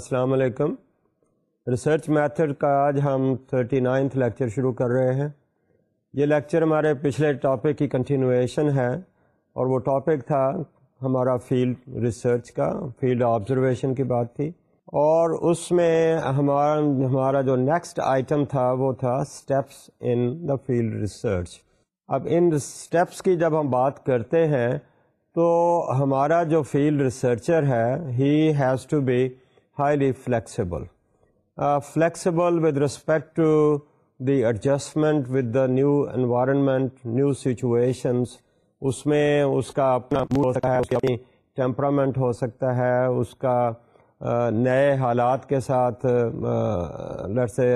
السلام علیکم research method کا آج ہم تھرٹی نائنتھ لیکچر شروع کر رہے ہیں یہ لیکچر ہمارے پچھلے ٹاپک کی کنٹینویشن ہے اور وہ ٹاپک تھا ہمارا فیلڈ ریسرچ کا فیلڈ آبزرویشن کی بات تھی اور اس میں ہمارا ہمارا جو نیکسٹ آئٹم تھا وہ تھا steps in the field research اب ان اسٹیپس کی جب ہم بات کرتے ہیں تو ہمارا جو فیلڈ ریسرچر ہے he has to be highly flexible flexible with receptive the adjustment with the new environment new situations اس میں اس کا اپنا ہو سکتا ہے اپنی ٹیمپرامنٹ ہو سکتا ہے اس کا نئے حالات کے ساتھ سے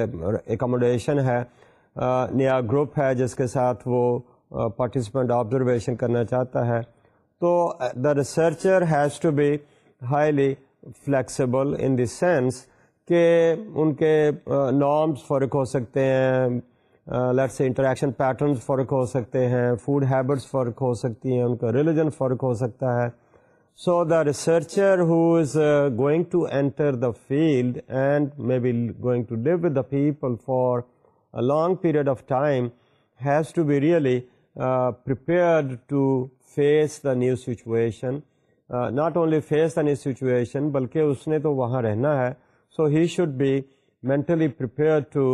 ایکوموڈیشن ہے نیا گروپ ہے جس کے ساتھ وہ پارٹیسپینٹ آبزرویشن کرنا چاہتا ہے تو the researcher has to be highly flexible in the sense کہ ان کے نامس فرق ہو سکتے ہیں لیٹ سے انٹریکشن پیٹرنز فرق ہو سکتے ہیں فوڈ ہیبٹس فرق ہو سکتی ہیں ان کا ریلیجن فرق ہو سکتا ہے so the researcher who is going to enter the field and may be going to live with the people for a long period of time has to be really prepared to face the new situation not only face any situation بلکہ اس نے تو وہاں رہنا ہے so he should be mentally prepare to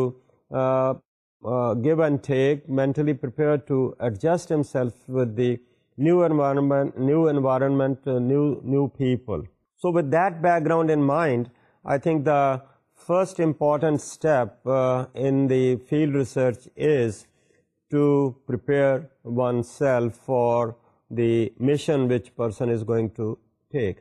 give and take mentally prepare to adjust himself with with the new new new new environment environment people so that background in mind I think the first important step in the field research is to prepare oneself for the mission which person is going to take.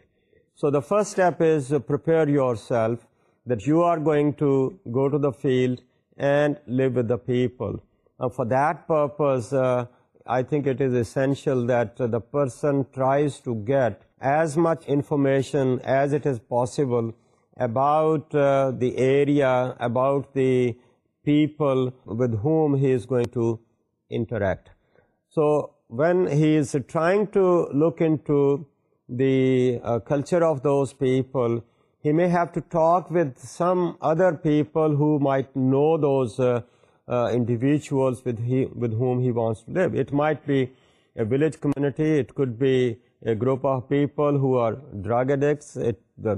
So the first step is prepare yourself that you are going to go to the field and live with the people. And for that purpose, uh, I think it is essential that the person tries to get as much information as it is possible about uh, the area, about the people with whom he is going to interact. So when he is trying to look into the uh, culture of those people, he may have to talk with some other people who might know those uh, uh, individuals with whom he wants to live. It might be a village community, it could be a group of people who are drug addicts, the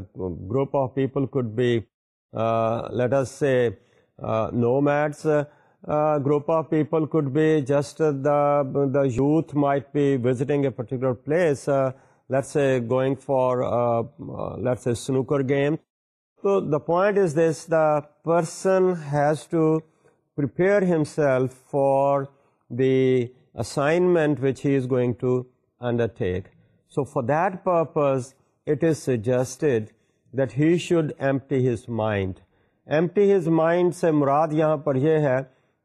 group of people could be, let us say, nomads, group of people could be just the the youth might be visiting a particular place let's let's a a going for snooker game تو the point is this the person has to prepare himself for the assignment which he is going to undertake so for that purpose it is suggested that he should aim his mind aim his mind سے مراد یہاں پر یہ ہے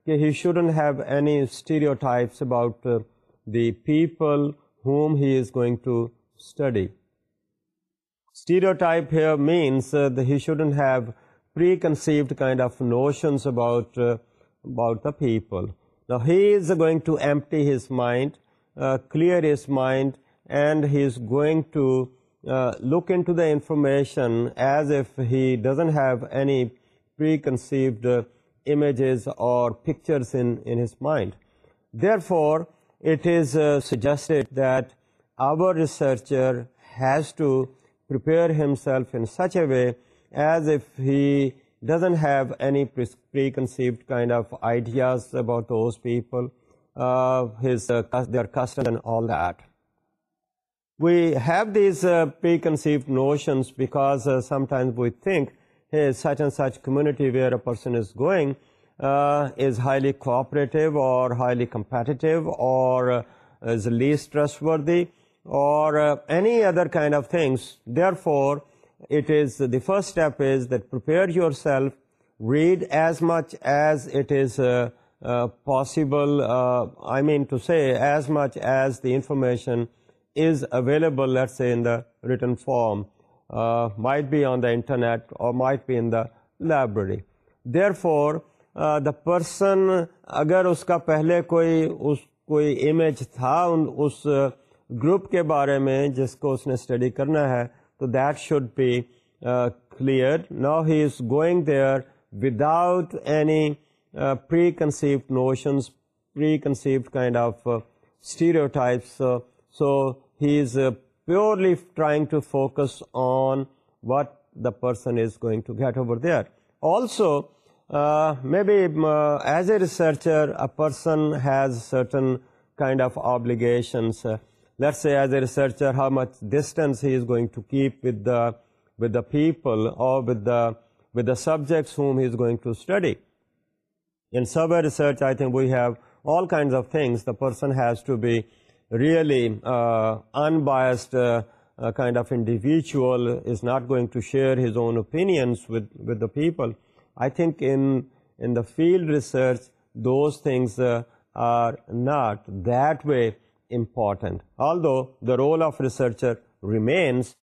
he shouldn't have any stereotypes about uh, the people whom he is going to study. Stereotype here means uh, that he shouldn't have preconceived kind of notions uh, about the people. Now he is going to empty his mind, clear his mind, and he is going to look into the information as if he doesn't have any preconceived images or pictures in his mind. Therefore, it is uh, suggested that our researcher has to prepare himself in such a way as if he doesn't have any preconceived kind of ideas about those people, uh, uh, their customs and all that. We have these preconceived notions because sometimes we think hey, such and such community where a person is going uh, is highly cooperative or highly competitive or uh, is least trustworthy or uh, any other kind of things. Therefore, it is the first step is that prepare yourself, read as much as it is possible, I mean to say as much as the information is available, let's say in the written form. Maybe on the internet اور maybe in the library therefore the person اگر اس کا پہلے کوئی اس کوئی image تھا اس group کے بارے میں جس کو اس نے اسٹڈی کرنا ہے تو that should be clear now he is going there without any preconceived notions preconceived kind of stereotypes so he is purely trying to focus on what the person is going to get over there. Also, uh, maybe um, uh, as a researcher, a person has certain kind of obligations. Uh, let's say as a researcher, how much distance he is going to keep with the people or with the subjects whom he is going to study. In survey research, I think we have all kinds of things. The person has to be really uh, unbiased uh, uh, kind of individual is not going to share his own opinions with the people. I think in the field research, those things are not that way important, although the role of researcher remains,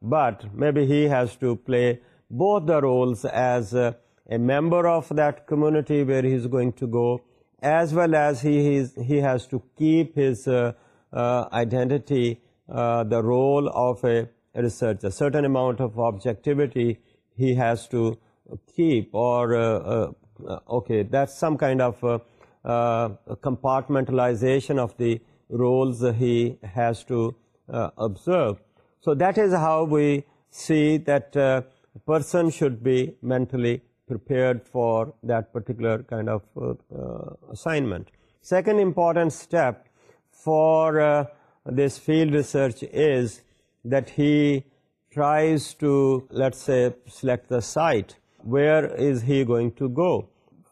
but maybe he has to play both the roles as a member of that community where he's going to go, as well as he has to keep his uh, uh, identity, uh, the role of a researcher. Certain amount of objectivity he has to keep, or okay, that's some kind of compartmentalization of the roles he has to observe. So that is how we see that a person should be mentally prepared for that particular kind of uh, uh, assignment. Second important step for uh, this field research is that he tries to, let's say, select the site. Where is he going to go?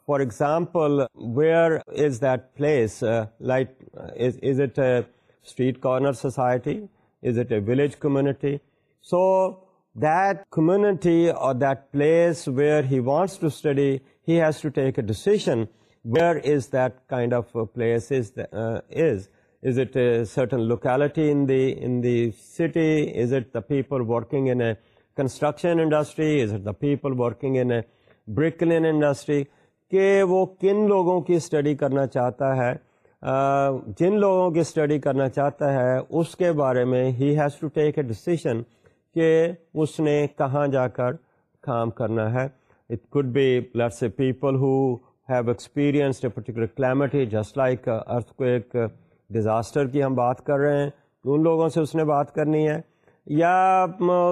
For example, where is that place? Is it a street corner society? Is it a village community? So that community اور that place where he wants to study has to take a decision where is that kind of place is is it a certain locality in دیٹی is it the people working in a construction industry is it the people working in a brick kiln industry کہ وہ کن لوگوں کی study کرنا چاہتا ہے جن لوگوں کی اسٹڈی کرنا چاہتا ہے اس کے بارے میں has to take a decision کہ اس نے کہاں جا کر کام کرنا ہے it could let's a people who have experience a particular climate just like earth کو ایک ڈیزاسٹر کی ہم بات کر رہے ہیں ان لوگوں سے اس نے بات کرنی ہے یا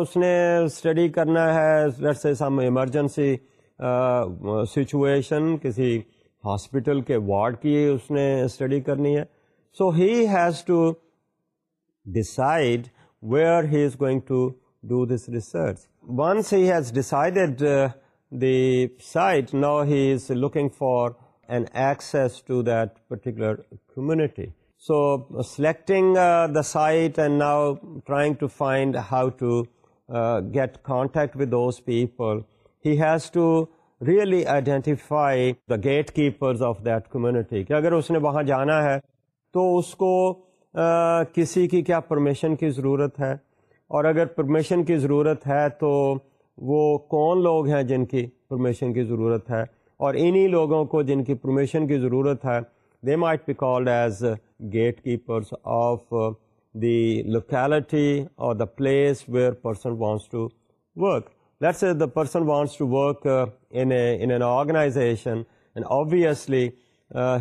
اس نے اسٹڈی کرنا ہے let's a some emergency situation کسی ہاسپٹل کے وارڈ کی اس نے اسٹڈی کرنی ہے so has to decide where he is going to do this research once had the site now he is looking for and access to that particular community so selecting the site and now trying to find how to get contact with those people he has to really identify the gate keeper of that community کہ اگر اس نے وہاں جانا ہے تو اس کو uh, کسی کی کیا پرمیشن کی ضرورت ہے اور اگر پرمیشن کی ضرورت ہے تو وہ کون لوگ ہیں جن کی پرمیشن کی ضرورت ہے اور انہی لوگوں کو جن کی پرمیشن کی ضرورت ہے they might be called as gatekeepers of the locality اور the place where person wants to work let's the person wants to work in an organization and obviously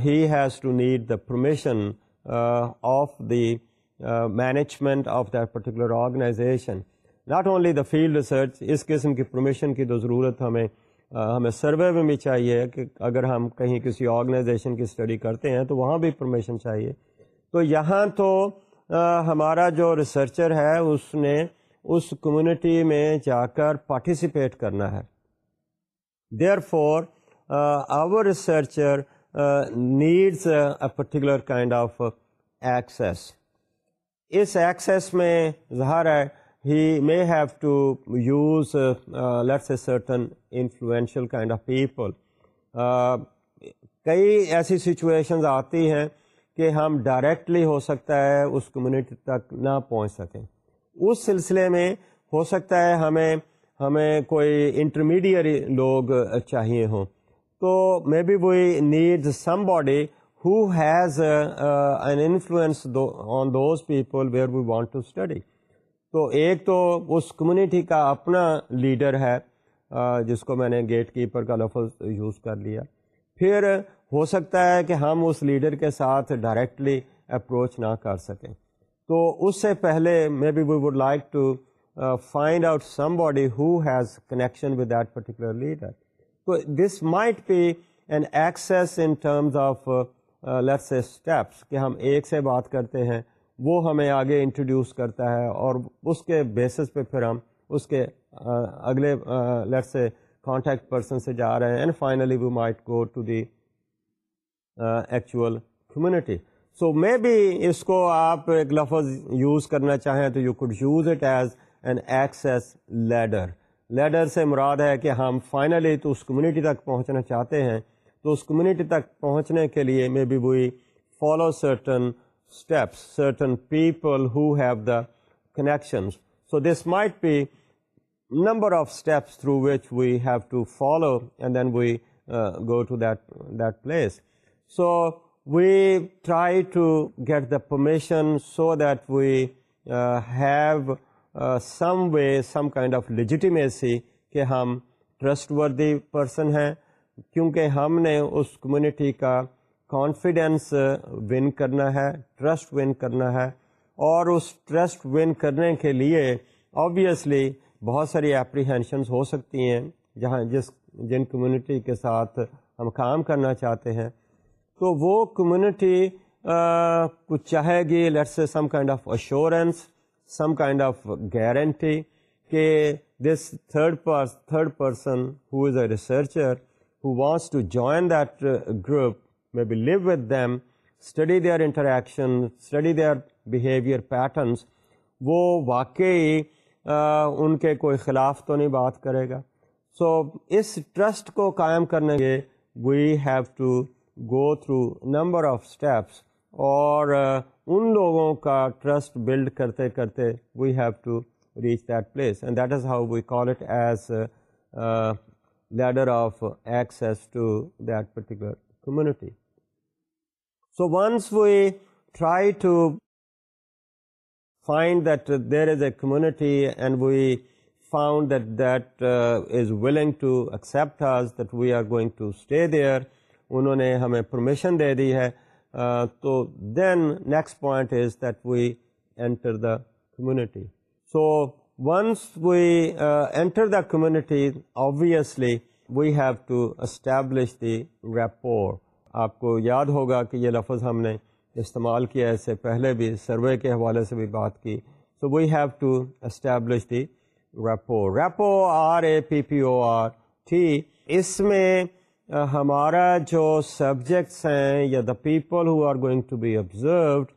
he has to need the permission of the management of that particular organization not only the field research اس قسم کی permission کی تو ضرورت ہمیں uh, ہمیں survey میں بھی چاہیے کہ اگر ہم کہیں کسی آرگنائزیشن کی اسٹڈی کرتے ہیں تو وہاں بھی پرمیشن چاہیے تو یہاں تو uh, ہمارا جو ریسرچر ہے اس نے اس کمیونٹی میں جا کر پارٹیسپیٹ کرنا ہے therefore our researcher needs particular kind of access اس ایکسیس میں ظاہر ہے he may have to use let's a certain influential kind of people کئی ایسی سچویشنز آتی ہیں کہ ہم ڈائریکٹلی ہو سکتا ہے اس کمیونٹی تک نہ پہنچ سکیں اس سلسلے میں ہو سکتا ہے ہمیں ہمیں کوئی انٹرمیڈیٹ لوگ چاہیے ہوں تو may be we needs somebody who has a, who has influence on those people where we want to study. تو ایک تو اس کمیونٹی کا اپنا لیڈر ہے جس کو میں نے گیٹ کیپر کا لفظ یوز کر لیا پھر ہو سکتا ہے کہ ہم اس لیڈر کے ساتھ ڈائریکٹلی اپروچ نہ کر سکیں تو اس سے پہلے may be we would like to find out somebody who has connection with that particular leader تو this might be an access in terms of let's steps کہ ہم ایک سے بات کرتے ہیں وہ ہمیں آگے انٹروڈیوس کرتا ہے اور اس کے بیسس پہ پھر ہم اس کے اگلے لیٹ سے کانٹیکٹ پرسن سے جا رہے ہیں and finally we might go to the actual community so maybe اس کو آپ ایک لفظ یوز کرنا چاہیں تو you could use it as an access leader leader سے مراد ہے کہ ہم فائنلی تو اس کمیونٹی تک پہنچنا چاہتے ہیں تو اس کمیونٹی تک پہنچنے کے لیے may be we follow certain steps certain people who have the connections so this might be number of steps through which we have to follow and then we go to that that place so we try to get the permission so that we have some way some kind of legitimacy کہ ہم trustworthy person ہیں کیونکہ ہم نے اس community کا confidence win کرنا ہے ٹرسٹ ون کرنا ہے اور اس ٹرسٹ ون کرنے کے لیے آبویسلی بہت ساری اپریہنشنس ہو سکتی ہیں جہاں جس جن کمیونٹی کے ساتھ ہم کام کرنا چاہتے ہیں تو وہ کمیونٹی کچھ چاہے گی let's some kind of assurance some kind of guarantee کہ this third third person who is a researcher who wants to join that group میں be live with them study their interaction study their behaviour patterns وہ واقعی ان کے کوئی خلاف تو نہیں بات کرے گا سو اس ٹرسٹ کو قائم کرنے کے we have to go through number of steps اور ان لوگوں کا ٹرسٹ بلڈ کرتے کرتے we have to reach that place and that is how we call it as leader of access to particular community so once we try to find that there is a community and we found that that is willing to accept that we are going to stay there انہوں نے ہمیں permission دے دی ہے تو then next point is that we enter the community so once we enter the community obviously we have to establish the rapport. آپ کو یاد ہوگا کہ یہ لفظ ہم نے استعمال کیا اس سے پہلے بھی سروے کے حوالے سے بھی بات کی so have to establish the rapport rapport R A P P O R T اس میں ہمارا جو سبجیکٹس ہیں یا the people who are going to be observed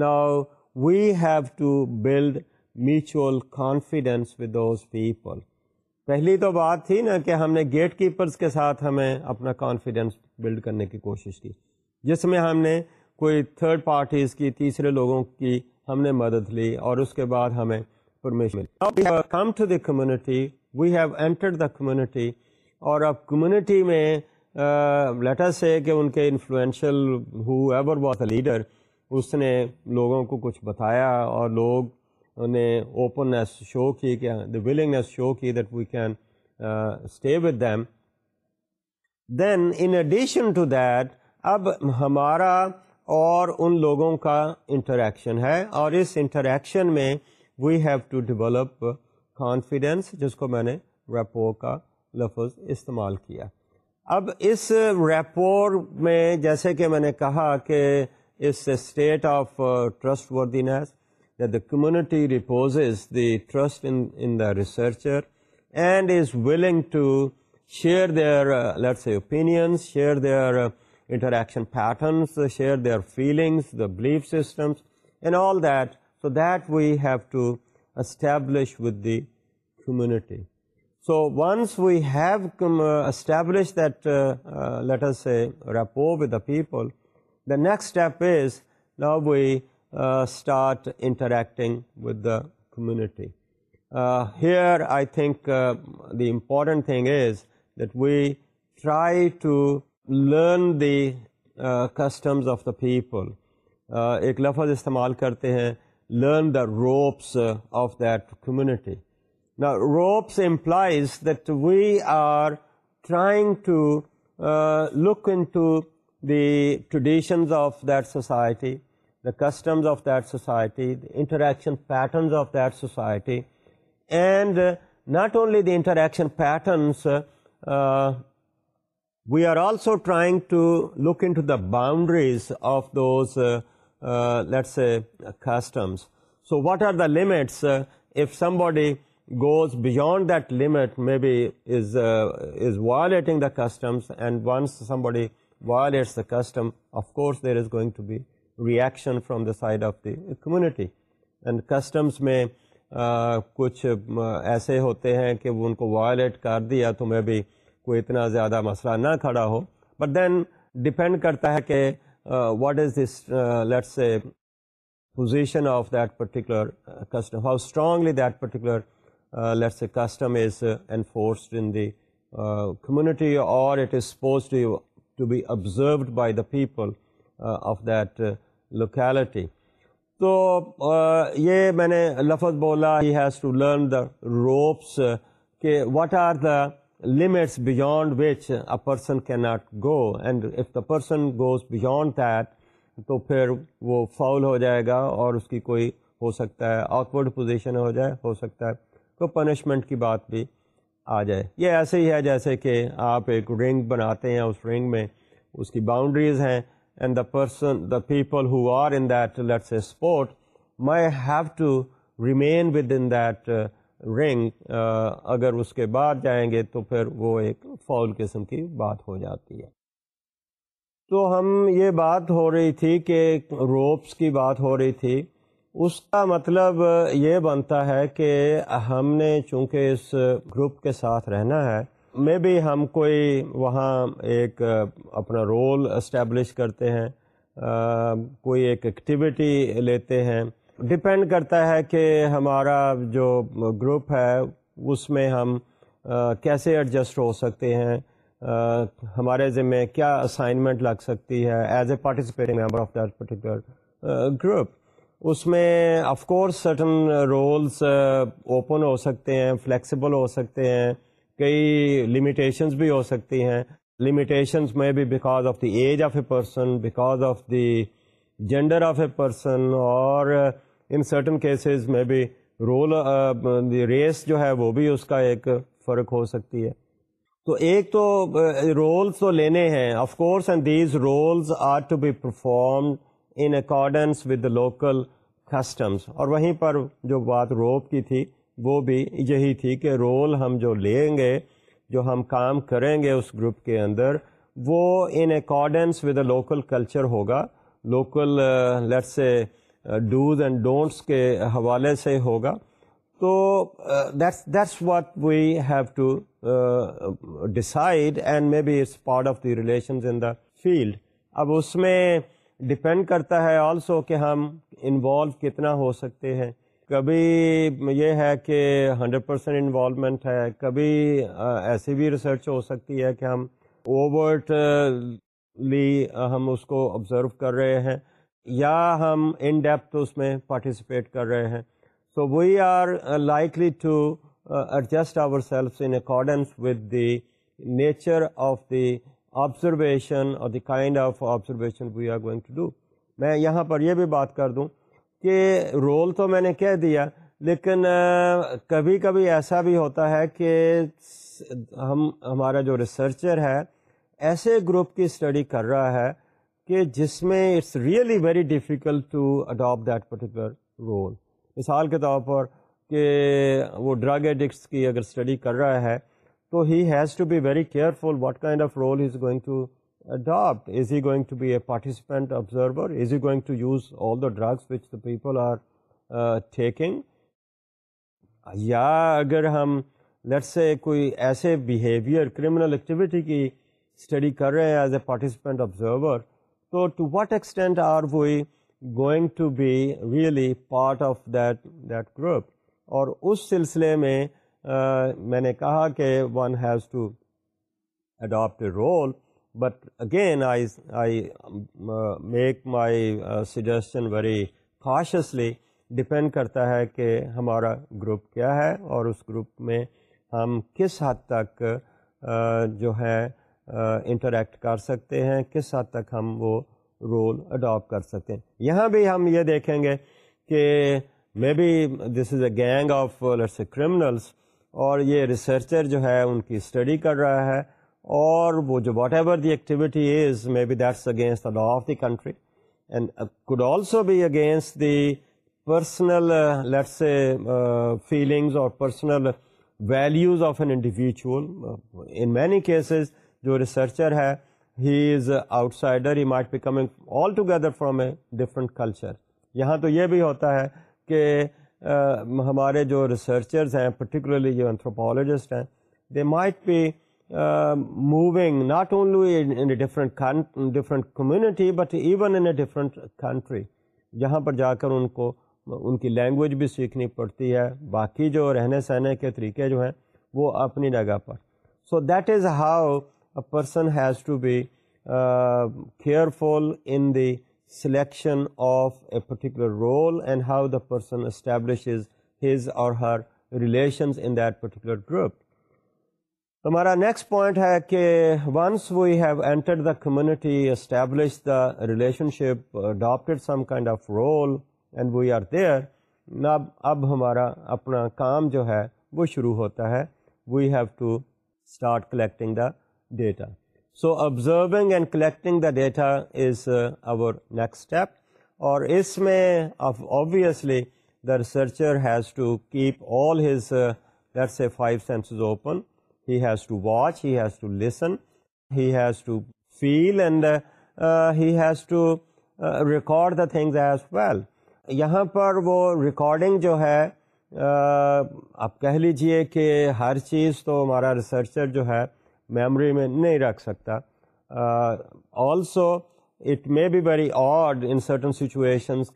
now we have to build mutual confidence with those people پہلی تو بات تھی نا کہ ہم نے گیٹ کیپرز کے ساتھ ہمیں اپنا کانفیڈینس بلڈ کرنے کی کوشش کی جس میں ہم نے کوئی تھرڈ پارٹیز کی تیسرے لوگوں کی ہم نے مدد لی اور اس کے بعد ہمیں permission come to the community we have entered the community اور اب کمیونٹی میں uh, ہے کہ ان کے influential whoever was a leader اس نے لوگوں کو کچھ بتایا اور لوگ نے اوپننیس شو کی کہ دا ولنگنیس شو کی that we can stay with them then in addition to that اب ہمارا اور ان لوگوں کا انٹریکشن ہے اور اس انٹریکشن میں we have to develop confidence جس کو میں نے ریپو کا لفظ استعمال کیا اب اس ریپور میں جیسے کہ میں نے کہا کہ اس state of trustworthiness that the community reposes the trust in the researcher and is willing to share their, uh, let's say, opinions, share their uh, interaction patterns, uh, share their feelings, the belief systems, and all that, so that we have to establish with the community. So once we have established that, let us say, rapport with the people, the next step is now we start interacting with the community here I think the important thing is that we try to learn the customs of the people ایک لفظ استعمال کرتے ہیں learn the ropes of that community ropes implies that we are trying to look into the traditions of that society the customs of that society, the interaction patterns of that society, and uh, not only the interaction patterns, uh, uh, we are also trying to look into the boundaries of those, let's say, customs. So what are the limits? If somebody goes beyond that limit, maybe is violating the customs, and once somebody violates the custom, of course there is going to be reaction from the side of the community and customs میں كچھ ایسے ہوتے ہیں کہ وہ ان کو wallet کر دیا تو میں بھی کوئی اتنا زیادہ مسئلہ نہ کھڑا ہو بٹ دین ڈپینڈ کرتا ہے کہ what is this let's a position of that particular custom how strongly that particular custom is enforced in the community اور it is suppose to be observed by the people of that locality تو یہ میں نے لفظ بولا he has to learn the ropes کہ what are the limits beyond which a person کی not go and if the person goes beyond that تو پھر وہ فاول ہو جائے گا اور اس کی کوئی ہو سکتا ہے آؤٹورڈ پوزیشن ہو جائے ہو سکتا ہے تو پنشمنٹ کی بات بھی آ جائے یہ ایسے ہی ہے جیسے کہ آپ ایک رنگ بناتے ہیں اس رنگ میں اس کی باؤنڈریز ہیں and the person the people who are in that let's a sport may have to remain with in that ring اگر اس کے بعد جائیں گے تو پھر وہ ایک فول قسم کی بات ہو جاتی ہے تو ہم یہ بات ہو رہی تھی کہ روپس کی بات ہو رہی تھی اس کا مطلب یہ بنتا ہے کہ ہم نے چونکہ اس گروپ کے ساتھ رہنا ہے میں بھی ہم کوئی وہاں ایک اپنا رول اسٹیبلش کرتے ہیں کوئی ایک ایکٹیویٹی لیتے ہیں ڈپینڈ کرتا ہے کہ ہمارا جو گروپ ہے اس میں ہم کیسے ایڈجسٹ ہو سکتے ہیں ہمارے ذمے کیا اسائنمنٹ لگ سکتی ہے as a participating member of that particular group اس میں of course certain roles open ہو سکتے ہیں فلیکسیبل ہو سکتے ہیں کئی لمیٹیشنس بھی ہو سکتی ہیں لمیٹیشنس میں بھی because of the age of a person because of the gender of a person اور ان سرٹن کیسز میں بھی رول ریس uh, جو ہے وہ بھی اس کا ایک فرق ہو سکتی ہے تو ایک تو رولس uh, تو لینے ہیں of course and these rules are to be perform in accordance with local customs اور وہیں پر جو بات روپ کی تھی وہ بھی یہی تھی کہ رول ہم جو لیں گے جو ہم کام کریں گے اس گروپ کے اندر وہ in accordance with a local culture ہوگا local let say dose and don'ts کے حوالے سے ہوگا تو that's that's what we have to and may be it's part of the relations in the field اب اس میں ڈپینڈ کرتا ہے آلسو کہ ہم انوالو کتنا ہو سکتے ہیں کبھی یہ ہے کہ ہنڈریڈ پرسینٹ انوالومنٹ ہے کبھی ایسی بھی ریسرچ ہو سکتی ہے کہ ہم اوورٹلی ہم اس کو آبزرو کر رہے ہیں یا ہم ان ڈیپتھ اس میں پارٹیسپیٹ کر رہے ہیں so we are likely to adjust our self in accordance with the nature of the observation اور the kind of observation we are going to do میں یہاں پر یہ بھی بات کر دوں کہ رول تو میں نے کہہ دیا لیکن کبھی کبھی ایسا بھی ہوتا ہے کہ ہم ہمارا جو ریسرچر ہے ایسے گروپ کی اسٹڈی کر رہا ہے کہ جس میں it's really very difficult to adapt that particular role مثال کے طور پر کہ وہ ڈرگ ایڈکٹس کی اگر اسٹڈی کر رہا ہے تو he has to be very careful what kind of role is going to adopt? Is he going to be a participant observer? Is he going to use all the drugs which the people are uh, taking? یا اگر ہم let's کوئی ایسے behaviour criminal activity کی study کر رہے ہیں as a participant observer تو to what extent are we going to be really part of that that group اور اس سلسلے میں uh, میں نے کہا کہ one has to adapt a role but again I I make my suggestion very cautiously depend کرتا ہے کہ ہمارا گروپ کیا ہے اور اس گروپ میں ہم کس حد تک uh, جو ہے انٹریکٹ uh, کر سکتے ہیں کس حد تک ہم وہ رول اڈاپٹ کر سکتے ہیں یہاں بھی ہم یہ دیکھیں گے کہ may be this is a gang of criminals اور یہ ریسرچر جو ہے ان کی اسٹڈی کر رہا ہے اور وہ جو whatever the activity is maybe that's against the law of the country and could also be against the personal let's feelings اور personal values of an individual in many cases جو researcher ہے he is outsider he might be coming altogether from a different culture یہاں تو یہ بھی ہوتا ہے کہ ہمارے جو ریسرچرز ہیں پرٹیکولرلی جو انتھروپالوجسٹ ہیں they might be moving not only different different community but even in a different country جہاں پر جا کر ان کو ان کی لینگویج بھی سیکھنی پڑتی ہے باقی جو رہنے سہنے کے طریقے جو ہیں وہ اپنی جگہ پر so that is how a person has to be careful in the selection of a particular role and how the person establishes his اور her relations in that particular group ہمارا نیکسٹ پوائنٹ ہے کہ once we have entered the community establish the relationship adapted some kind of role and we are there اب اب ہمارا اپنا کام جو ہے وہ شروع ہوتا ہے we have to start collecting the data so observing and collecting the data is over next step اور اس میں obviously the researcher has to keep all his a five senses open has to watch has to listen has to feel and has to record the things as well یہاں پر وہ recording جو ہے uh, آپ کہہ لیجئے کہ ہر چیز تو ہمارا ریسرچر جو ہے میموری میں نہیں رکھ سکتا also it may be very odd in certain situations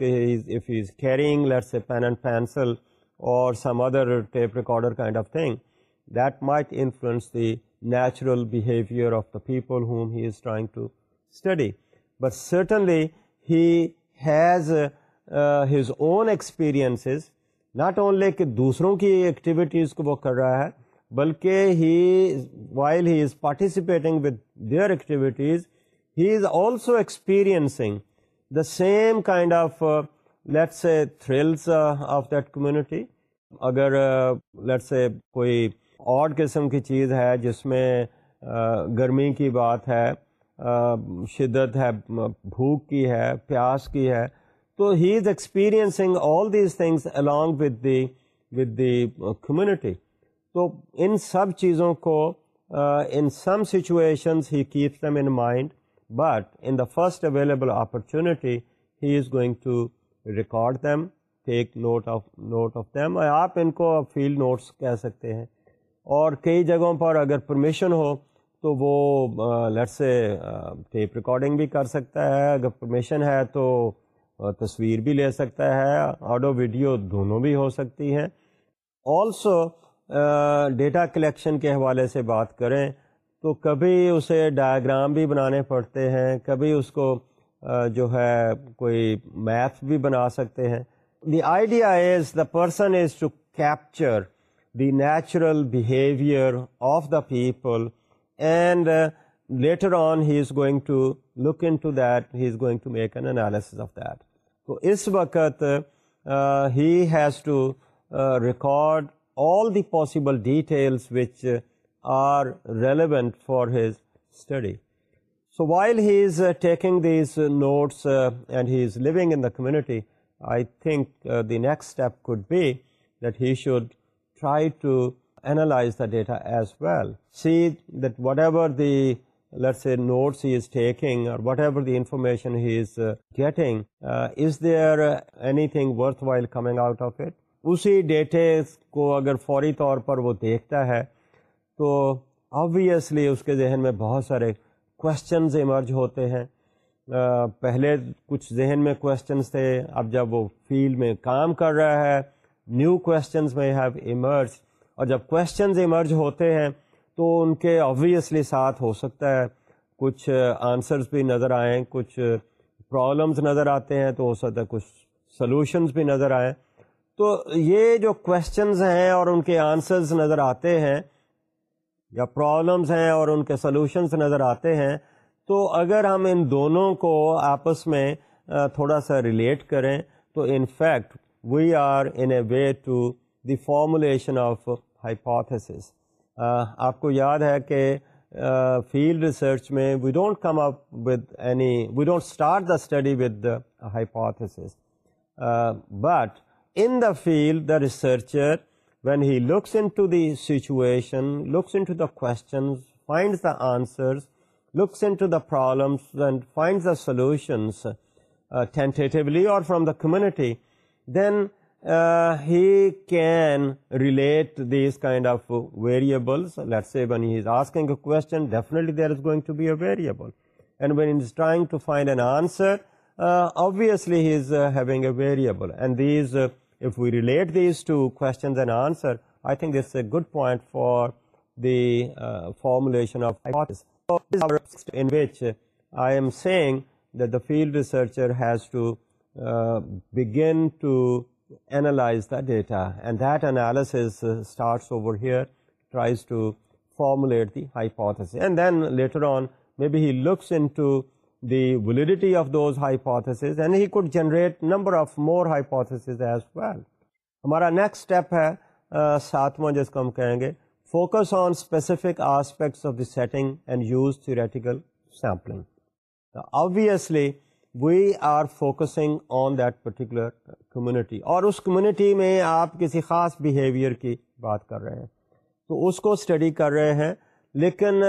carrying let's a pen and pencil اور some other tape recorder kind of thing that might influence the natural behaviour of the people whom he is trying to study but certainly has has own experiences not only کہ دوسروں کی activities کو وہ کر رہا ہے بلکہ he while he is participating with their activities he is also experiencing the same kind of let's a تھرس of that community اگر کوئی آڈ قسم کی چیز ہے جس میں گرمی کی بات ہے شدت ہے بھوک کی ہے پیاس کی ہے تو he is experiencing all these things along with the with the community تو ان سب چیزوں کو in some situations he keeps them in mind but in the first available opportunity he is going to record them take note of note of them آپ ان کو field notes کہہ سکتے ہیں اور کئی جگہوں پر اگر پرمیشن ہو تو وہ لٹ سے ٹیپ ریکارڈنگ بھی کر سکتا ہے اگر پرمیشن ہے تو تصویر بھی لے سکتا ہے آڈو ویڈیو دونوں بھی ہو سکتی ہیں آلسو ڈیٹا کلیکشن کے حوالے سے بات کریں تو کبھی اسے ڈائیگرام بھی بنانے پڑتے ہیں کبھی اس کو جو ہے کوئی میپ بھی بنا سکتے ہیں the idea is the person is to capture the natural behavior of the people, and uh, later on he is going to look into that, he is going to make an analysis of that. So, is vakat uh, he has to uh, record all the possible details which are relevant for his study. So, while he is taking these notes and he is living in the community, I think the next step could be that he should try to analyse the data as well see that whatever whatever the information he is getting is there anything while coming out of it اسی ڈیٹے کو اگر فوری طور پر وہ دیکھتا ہے تو آبویسلی اس کے ذہن میں بہت سارے کویسچنز ایمرج ہوتے ہیں پہلے کچھ ذہن میں کوشچنس تھے اب جب وہ فیلڈ میں کام کر رہا ہے new questions may have emerge اور جب کوشچنز ایمرج ہوتے ہیں تو ان کے آبویسلی ساتھ ہو سکتا ہے کچھ آنسرز بھی نظر آئیں کچھ پرابلمز نظر آتے ہیں تو ہو سکتا ہے کچھ سلوشنز بھی نظر آئیں تو یہ جو کوشچنز ہیں اور ان کے آنسرز نظر آتے ہیں یا پرابلمز ہیں اور ان کے سلوشنز نظر آتے ہیں تو اگر ہم ان دونوں کو آپس میں تھوڑا سا ریلیٹ کریں تو in fact we are in a way to the formulation of hypotheses آپ کو یاد ہے کہ فیلڈ uh, ریسرچ میں we don't come up with any we don't start the study with a ہائیس but in the field the researcher when he looks in to the situation looks in to the questions and the answers looks in to the problems and find the solutions from the community then uh, he can relate these kind of variables. Let's say when he is asking a question, definitely there is going to be a variable, and when he is trying to find an answer, uh, obviously he is uh, having a variable, and these if we relate these to questions and answer, I think this is a good point for the formulation of hypothesis. So this is our text in which I am saying that the field researcher has to begin to analyse the data and that analysis starts over here tries to formulates and then later on maybe he looks in validity of those hypotheses and he could generate number of more hypotheses as well ہمارا next step ہے uh, ساتواں جس کو ہم کہیں گے focus on specific aspects of the setting and use theoretical sampling obviously we are focusing on that particular community اور اس کمیونٹی میں آپ کسی خاص بیہیویئر کی بات کر رہے ہیں تو اس کو اسٹڈی کر رہے ہیں لیکن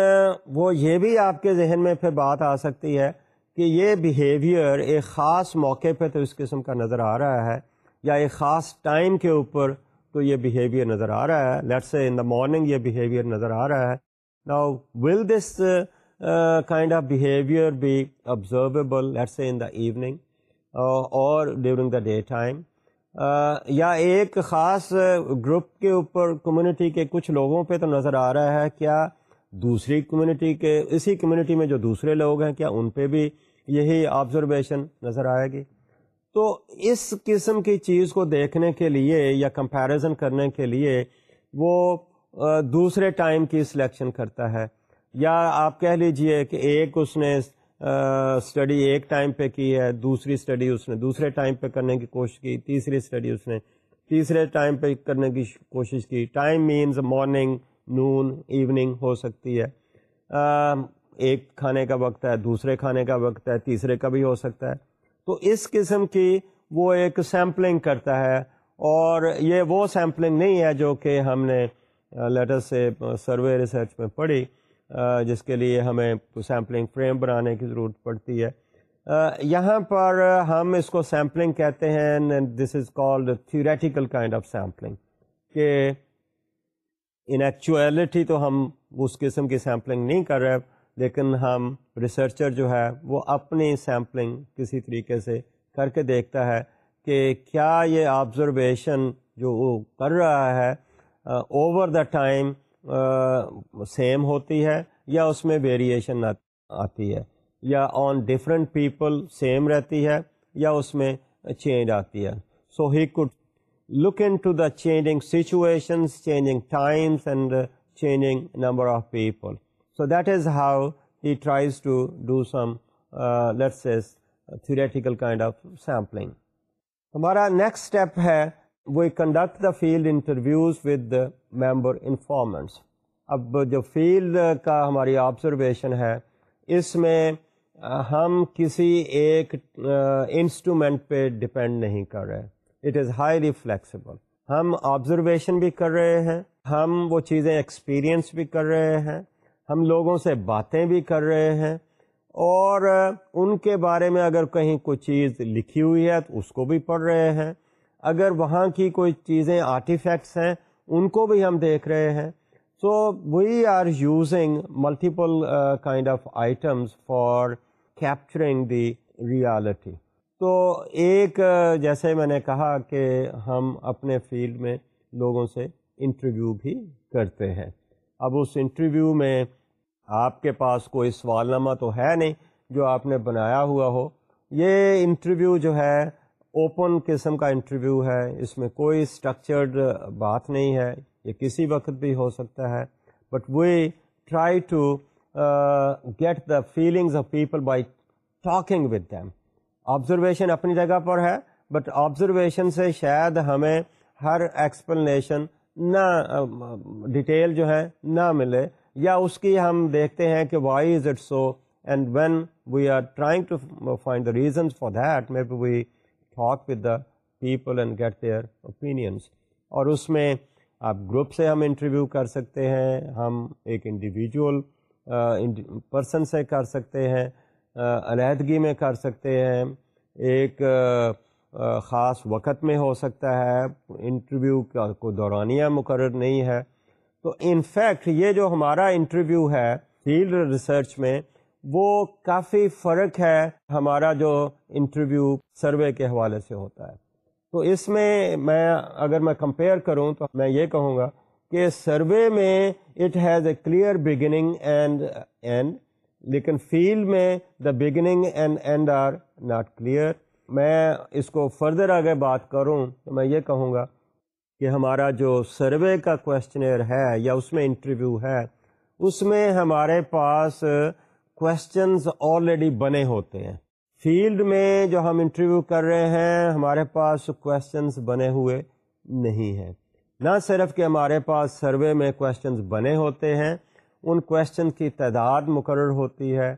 وہ یہ بھی آپ کے ذہن میں پھر بات آ سکتی ہے کہ یہ بیہیویئر ایک خاص موقع پہ تو اس قسم کا نظر آ رہا ہے یا ایک خاص ٹائم کے اوپر تو یہ بیہیویئر نظر آ رہا ہے لیٹس ان دا مارننگ یہ بیہیویئر نظر آ رہا ہے نا will this kind of behaviour be observable let see in the evening اور ڈیورنگ دا ڈے ٹائم یا ایک خاص گروپ کے اوپر کمیونٹی کے کچھ لوگوں پہ تو نظر آ رہا ہے کیا دوسری کمیونٹی کے اسی کمیونٹی میں جو دوسرے لوگ ہیں کیا ان پہ بھی یہی آبزرویشن نظر آئے گی تو اس قسم کی چیز کو دیکھنے کے لیے یا کمپیریزن کرنے کے لیے وہ uh, دوسرے ٹائم کی سلیکشن کرتا ہے یا آپ کہہ لیجئے کہ ایک اس نے اسٹڈی ایک ٹائم پہ کی ہے دوسری اسٹڈی اس نے دوسرے ٹائم پہ کرنے کی کوشش کی تیسری اسٹڈی اس نے تیسرے ٹائم پہ کرنے کی کوشش کی time means morning noon evening ہو سکتی ہے ایک کھانے کا وقت ہے دوسرے کھانے کا وقت ہے تیسرے کا بھی ہو سکتا ہے تو اس قسم کی وہ ایک سیمپلنگ کرتا ہے اور یہ وہ سیمپلنگ نہیں ہے جو کہ ہم نے لیٹر سے سروے ریسرچ میں پڑھی جس کے لیے ہمیں سیمپلنگ فریم بنانے کی ضرورت پڑتی ہے یہاں پر ہم اس کو سیمپلنگ کہتے ہیں this is called theoretical kind of sampling کہ ان ایکچویلٹی تو ہم اس قسم کی سیمپلنگ نہیں کر رہے لیکن ہم ریسرچر جو ہے وہ اپنی سیمپلنگ کسی طریقے سے کر کے دیکھتا ہے کہ کیا یہ آبزرویشن جو وہ کر رہا ہے اوور دا ٹائم سیم ہوتی ہے یا اس میں ویریشن آتی ہے یا آن ڈفرینٹ پیپل سیم رہتی ہے یا اس میں چینج آتی ہے so he could look in to the changing situations changing times and changing number of people so that is how he tries to do some let's theoretical kind of sampling ہمارا next step ہے we conduct the field interviews with member informants اب جو field کا ہماری observation ہے اس میں ہم کسی ایک انسٹرومنٹ پہ ڈپینڈ نہیں کر رہے اٹ از ہائیلی فلیکسیبل ہم آبزرویشن بھی کر رہے ہیں ہم وہ چیزیں ایکسپیرئنس بھی کر رہے ہیں ہم لوگوں سے باتیں بھی کر رہے ہیں اور ان کے بارے میں اگر کہیں کوئی چیز لکھی ہوئی ہے تو اس کو بھی پڑھ رہے ہیں اگر وہاں کی کوئی چیزیں آرٹیفیکٹس ہیں ان کو بھی ہم دیکھ رہے ہیں so we are using multiple kind of items for capturing the reality تو ایک uh, جیسے میں نے کہا کہ ہم اپنے فیلڈ میں لوگوں سے انٹرویو بھی کرتے ہیں اب اس انٹرویو میں آپ کے پاس کوئی سوال نامہ تو ہے نہیں جو آپ نے بنایا ہوا ہو یہ انٹرویو جو ہے اوپن قسم کا انٹرویو ہے اس میں کوئی اسٹرکچرڈ بات نہیں ہے یہ کسی وقت بھی ہو سکتا ہے but we try to get the feelings of people by talking with them observation اپنی جگہ پر ہے بٹ آبزرویشن سے شاید ہمیں ہر ایکسپلینیشن نہ ڈیٹیل جو ہے نہ ملے یا اس کی ہم دیکھتے ہیں کہ why is it so and when we are trying to find the reasons for that me we talk with the people and get their opinions اور اس میں آپ گروپ سے ہم انٹرویو کر سکتے ہیں ہم ایک انڈیویجول پرسن سے کر سکتے ہیں علیحدگی میں کر سکتے ہیں ایک خاص وقت میں ہو سکتا ہے انٹرویو کا کو دورانیہ مقرر نہیں ہے تو ان فیکٹ یہ جو ہمارا انٹرویو ہے فیلڈ ریسرچ میں وہ کافی فرق ہے ہمارا جو انٹرویو سروے کے حوالے سے ہوتا ہے تو اس میں میں اگر میں کمپیئر کروں تو میں یہ کہوں گا کہ سروے میں it has a clear beginning and end لیکن فیلڈ میں the beginning and end are not clear میں اس کو فردر آگے بات کروں تو میں یہ کہوں گا کہ ہمارا جو سروے کا کوشچنر ہے یا اس میں انٹرویو ہے اس میں ہمارے پاس کوشچنز آلریڈی بنے ہوتے ہیں فیلڈ میں جو ہم انٹرویو کر رہے ہیں ہمارے پاس کوشچنز بنے ہوئے نہیں ہیں نہ صرف کہ ہمارے پاس سروے میں کوشچنز بنے ہوتے ہیں ان کوشچن کی تعداد مقرر ہوتی ہے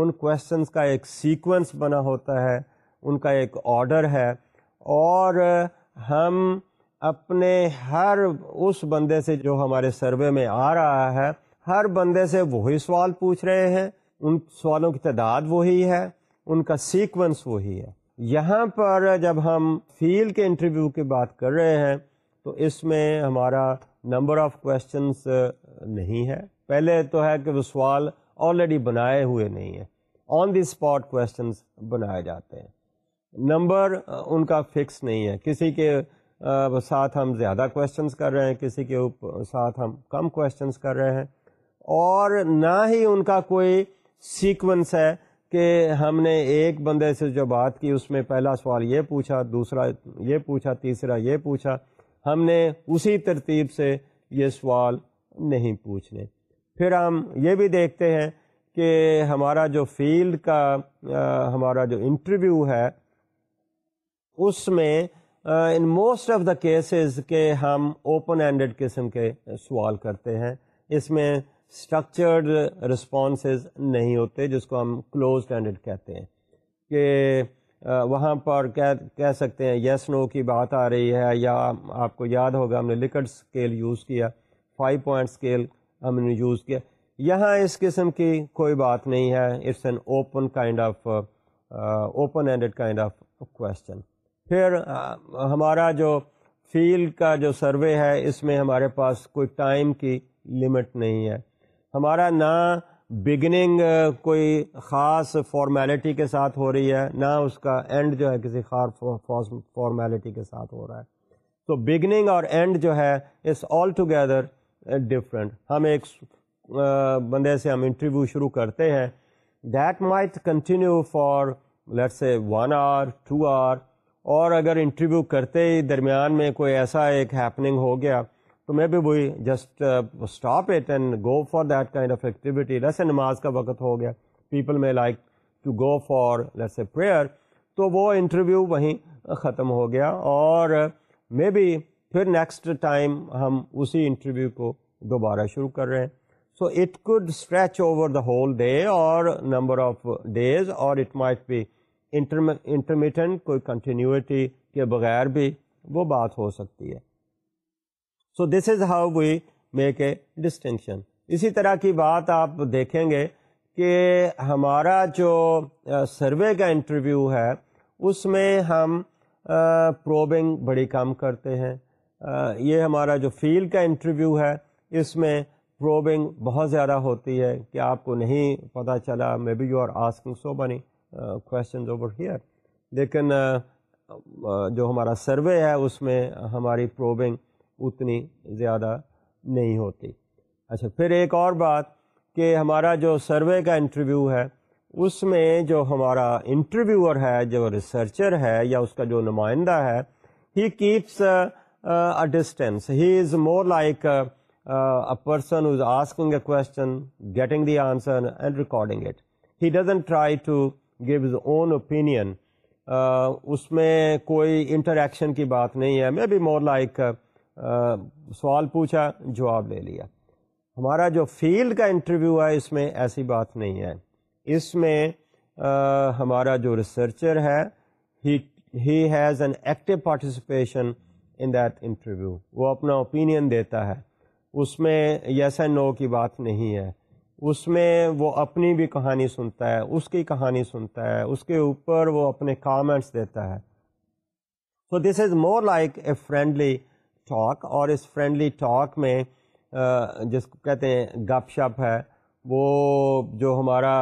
ان کوشچنز کا ایک سیکوینس بنا ہوتا ہے ان کا ایک آڈر ہے اور ہم اپنے ہر اس بندے سے جو ہمارے سروے میں آ رہا ہے ہر بندے سے وہی سوال پوچھ رہے ہیں ان سوالوں کی تعداد وہی ہے ان کا سیکونس وہی ہے یہاں پر جب ہم فیل کے انٹرویو کی بات کر رہے ہیں تو اس میں ہمارا نمبر آف کویشچنس نہیں ہے پہلے تو ہے کہ وہ سوال آلریڈی بنائے ہوئے نہیں ہیں آن دی اسپاٹ کویشچنس بنائے جاتے ہیں نمبر ان کا فکس نہیں ہے کسی کے ساتھ ہم زیادہ کویشچنس کر رہے ہیں کسی کے ساتھ ہم کم کویشچنس کر رہے ہیں اور نہ ہی ان کا کوئی سیکوینس ہے کہ ہم نے ایک بندے سے جو بات کی اس میں پہلا سوال یہ پوچھا دوسرا یہ پوچھا تیسرا یہ پوچھا ہم نے اسی ترتیب سے یہ سوال نہیں پوچھنے پھر ہم یہ بھی دیکھتے ہیں کہ ہمارا جو فیلڈ کا ہمارا جو انٹرویو ہے اس میں in most of the cases کے ہم اوپن اینڈڈ قسم کے سوال کرتے ہیں اس میں اسٹرکچرڈ رسپانسز نہیں ہوتے جس کو ہم کلوز اینڈڈ کہتے ہیں کہ وہاں پر کہہ سکتے ہیں یس نو کی بات آ رہی ہے یا آپ کو یاد ہوگا ہم نے لکڈ اسکیل یوز کیا فائیو پوائنٹ اسکیل ہم نے یوز کیا یہاں اس قسم کی کوئی بات نہیں ہے it's an open kind of open handed kind of question پھر ہمارا جو فیلڈ کا جو سروے ہے اس میں ہمارے پاس کوئی ٹائم کی لمٹ نہیں ہے ہمارا نہ بگننگ کوئی خاص فارمیلٹی کے ساتھ ہو رہی ہے نہ اس کا اینڈ جو ہے کسی خاص فارمیلٹی کے ساتھ ہو رہا ہے تو بگننگ اور اینڈ جو ہے اس آل ٹوگیدر ڈفرینٹ ہم ایک بندے سے ہم انٹرویو شروع کرتے ہیں that might continue for late say one or two hour اور اگر انٹرویو کرتے ہی درمیان میں کوئی ایسا ایک ہیپننگ ہو گیا تو may be we just stop it and go for that kind of activity جیسے نماز کا وقت ہو گیا people may like to go for less a prayer تو وہ انٹرویو وہیں ختم ہو گیا اور مے بی پھر نیکسٹ ٹائم ہم اسی انٹرویو کو دوبارہ شروع کر رہے ہیں so it could stretch over the whole day اور نمبر آف ڈیز اور اٹ مائٹ بی انٹرمیٹنٹ کوئی کنٹینیوٹی کے بغیر بھی وہ بات ہو سکتی ہے so this is how we make a distinction اسی طرح کی بات آپ دیکھیں گے کہ ہمارا جو سروے کا انٹرویو ہے اس میں ہم پروبنگ بڑی کم کرتے ہیں یہ ہمارا جو فیلڈ کا انٹرویو ہے اس میں پروبنگ بہت زیادہ ہوتی ہے کہ آپ کو نہیں پتہ چلا may be you are asking so many questions over here لیکن جو ہمارا سروے ہے اس میں ہماری پروبنگ اتنی زیادہ نہیں ہوتی اچھا پھر ایک اور بات کہ ہمارا جو سروے کا انٹرویو ہے اس میں جو ہمارا انٹرویور ہے جو ریسرچر ہے یا اس کا جو نمائندہ ہے he keeps a distance he is more like a person is asking a question getting the answer and recording it he doesn't try to give his own opinion اس میں کوئی انٹریکشن کی بات نہیں ہے مے بی مور لائک سوال پوچھا جواب لے لیا ہمارا جو فیلڈ کا انٹرویو ہے اس میں ایسی بات نہیں ہے اس میں ہمارا جو ریسرچر ہے he has an active participation in that interview وہ اپنا اوپینین دیتا ہے اس میں یس اینڈ نو کی بات نہیں ہے اس میں وہ اپنی بھی کہانی سنتا ہے اس کی کہانی سنتا ہے اس کے اوپر وہ اپنے کامنٹس دیتا ہے so this is more like a friendly talk اور اس فرینڈلی ٹاک میں جس کو کہتے ہیں گپ شپ ہے وہ جو ہمارا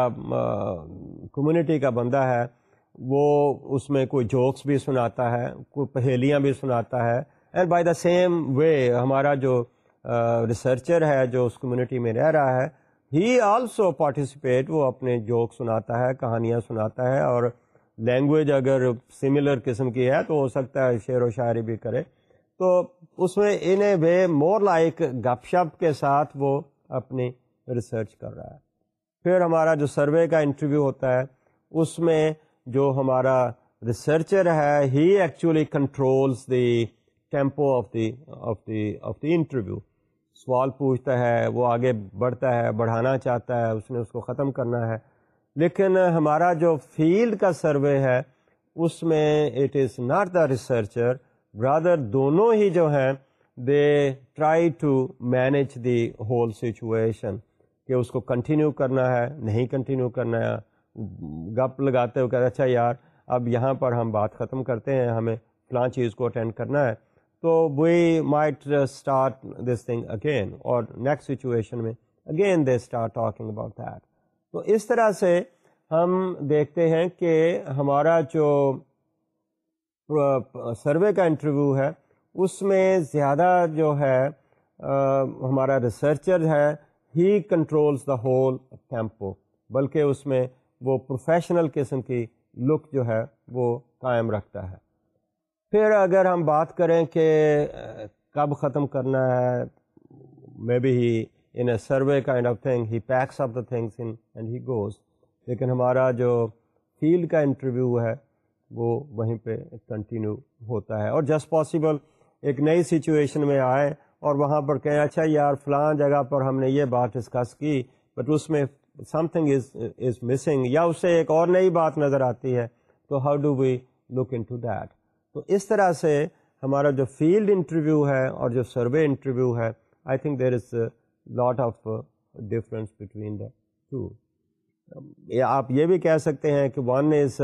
کمیونٹی کا بندہ ہے وہ اس میں کوئی جوکس بھی سناتا ہے کوئی پہیلیاں بھی سناتا ہے and by the same way ہمارا جو ریسرچر ہے جو اس کمیونٹی میں رہ رہا ہے ہی آلسو پارٹیسپیٹ وہ اپنے جوک سناتا ہے کہانیاں سناتا ہے اور لینگویج اگر سملر قسم کی ہے تو ہو سکتا ہے شعر و شاعری بھی کرے تو اس میں in a way more like گپ شپ کے ساتھ وہ اپنی ریسرچ کر رہا ہے پھر ہمارا جو سروے کا انٹرویو ہوتا ہے اس میں جو ہمارا ریسرچر ہے he actually controls the tempo of the of the of the interview سوال پوچھتا ہے وہ آگے بڑھتا ہے بڑھانا چاہتا ہے اس نے اس کو ختم کرنا ہے لیکن ہمارا جو فیلڈ کا سروے ہے اس میں it is not the researcher برادر دونوں ہی جو ہیں they try to manage the whole situation کہ اس کو کنٹینیو کرنا ہے نہیں کنٹینیو کرنا ہے گپ لگاتے ہوئے کہتے اچھا یار اب یہاں پر ہم بات ختم کرتے ہیں ہمیں فلاں چیز کو اٹینڈ کرنا ہے تو we might start this thing again اور نیکسٹ سچویشن میں again they start talking about that تو اس طرح سے ہم دیکھتے ہیں کہ ہمارا جو سروے کا انٹرویو ہے اس میں زیادہ جو ہے ہمارا ریسرچر ہے he controls the whole tempo بلکہ اس میں وہ پروفیشنل قسم کی لک جو ہے وہ قائم رکھتا ہے پھر اگر ہم بات کریں کہ کب ختم کرنا ہے may be he in a survey kind of thing he packs of the things in and he goes لیکن ہمارا جو فیلڈ کا انٹرویو ہے وہ وہیں پہ کنٹینیو ہوتا ہے اور جسٹ پاسبل ایک نئی سچویشن میں آئے اور وہاں پر کہیں اچھا یار فلاں جگہ پر ہم نے یہ بات ڈسکس کی بٹ اس میں something is is missing یا اس سے ایک اور نئی بات نظر آتی ہے تو how do we look in to that تو اس طرح سے ہمارا جو فیلڈ انٹرویو ہے اور جو سروے انٹرویو ہے I think there is lot of difference between the two آپ یہ بھی کہہ سکتے ہیں کہ one is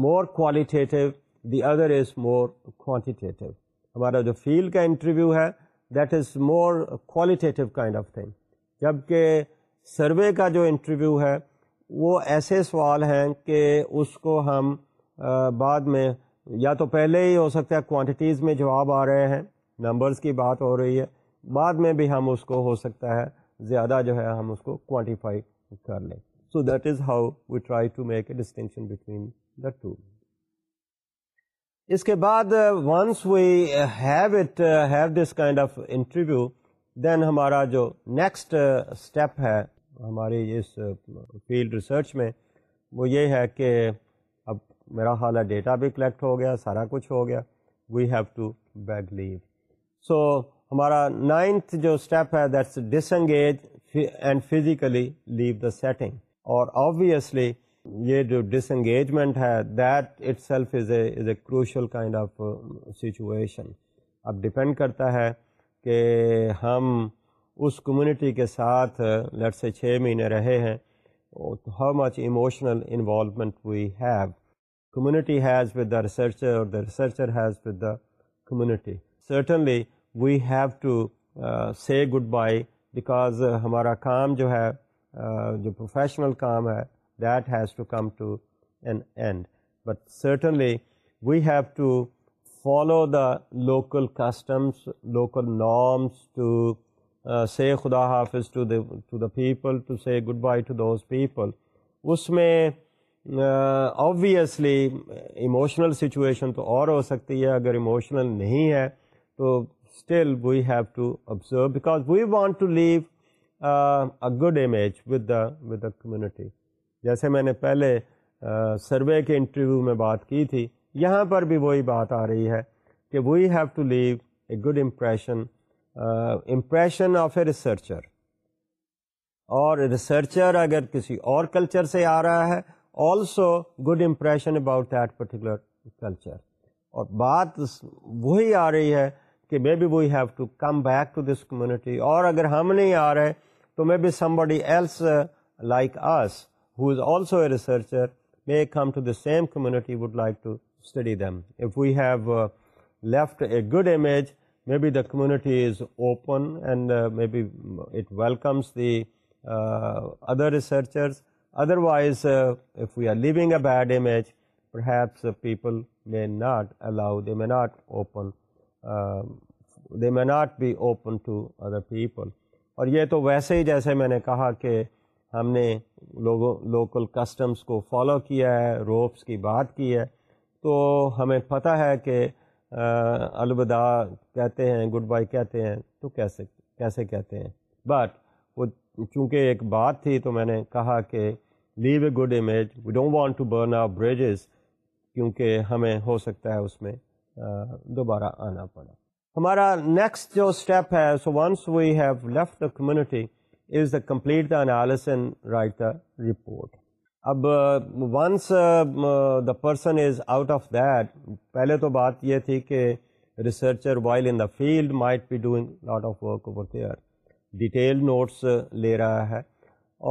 more qualitative the other is more quantitative ہمارا جو فیلڈ کا انٹرویو ہے that is more qualitative kind of thing جبکہ سروے کا جو انٹرویو ہے وہ ایسے سوال ہیں کہ اس کو ہم uh, بعد میں یا تو پہلے ہی ہو سکتا ہے کوانٹیٹیز میں جواب آ رہے ہیں نمبرز کی بات ہو رہی ہے بعد میں بھی ہم اس کو ہو سکتا ہے زیادہ جو ہے ہم اس کو کوانٹیفائی کر لیں so that is how we try to make a distinction between the two اس کے بعد once we have it have this kind of interview then ہمارا جو نیکسٹ اسٹیپ uh, ہے ہماری اس فیلڈ uh, ریسرچ میں وہ یہ ہے کہ اب میرا حال ہے ڈیٹا بھی کلیکٹ ہو گیا سارا کچھ ہو گیا we have to bid leave so ہمارا نائنتھ جو اسٹیپ ہے that's disengage and physically leave the setting اور آبویسلی یہ جو ڈس انگیجمنٹ ہے that itself is a is a crucial kind of situation اب ڈپینڈ کرتا ہے کہ ہم اس کمیونٹی کے ساتھ لٹ uh, سے چھ مہینے رہے ہیں how much emotional involvement we have community has with the researcher اور the researcher has with the community certainly we have to say goodbye because ہمارا کام جو ہے uh, جو پروفیشنل کام ہے that has to come to an end but certainly we have to follow the local customs local norms خدا حافظ people goodbye to those people اس میں آبویسلی ایموشنل سچویشن تو اور ہو سکتی ہے اگر ایموشنل نہیں ہے تو still we have to observe because we want to leave a good image with the with the community جیسے میں نے پہلے سروے کے انٹرویو میں بات کی تھی یہاں پر بھی وہی بات آ رہی ہے کہ we have to leave a good impression impression of a researcher اور ریسرچر اگر کسی اور کلچر سے آ رہا ہے also good impression about that particular culture اور بات وہی آ رہی ہے کہ may be we have to come back to this community اور اگر ہم نہیں آ رہے تو may be somebody else like us who is also a researcher may come to the same community would like to study them if we have left a good image may be the community is open and may be it welcomes the other researchers otherwise if we are leaving a bad image perhaps people may not allow they may not open they may not be open to other people اور یہ تو ویسے ہی جیسے میں نے کہا کہ ہم نے لوگوں لوکل کسٹمس کو فالو کیا ہے روپس کی بات کی ہے تو ہمیں پتہ ہے کہ الوداع کہتے ہیں گڈ بائی کہتے ہیں تو کیسے کیسے کہتے ہیں بٹ وہ چونکہ ایک بات تھی تو میں نے کہا کہ leave a good image we don't want to burn a bridges کیونکہ ہمیں ہو سکتا ہے اس میں دوبارہ آنا پڑا ہمارا نیکسٹ جو اسٹیپ ہے so once we have left the community is the complete the analysis write the report اب once the person is out of that پہلے تو بات یہ تھی کہ researcher while in the field might be doing lot of work over there detail notes لے رہا ہے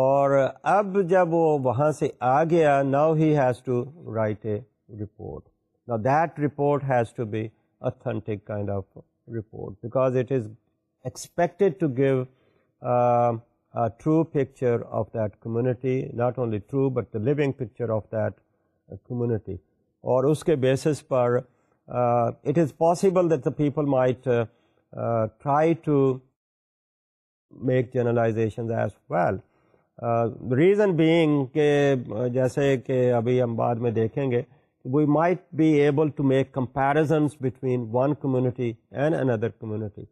اور uh, اب جب وہ وہاں سے آ گیا now he has to write a report نا that report has to be authentic kind of report because it is expected to give true picture of that community not only true but living picture of that community اور اس کے basis پر it is possible that people might try to make generalization as well reason being کہ جیسے کہ ابھی ہم بعد میں دیکھیں گے able to make comparisons between one community and another community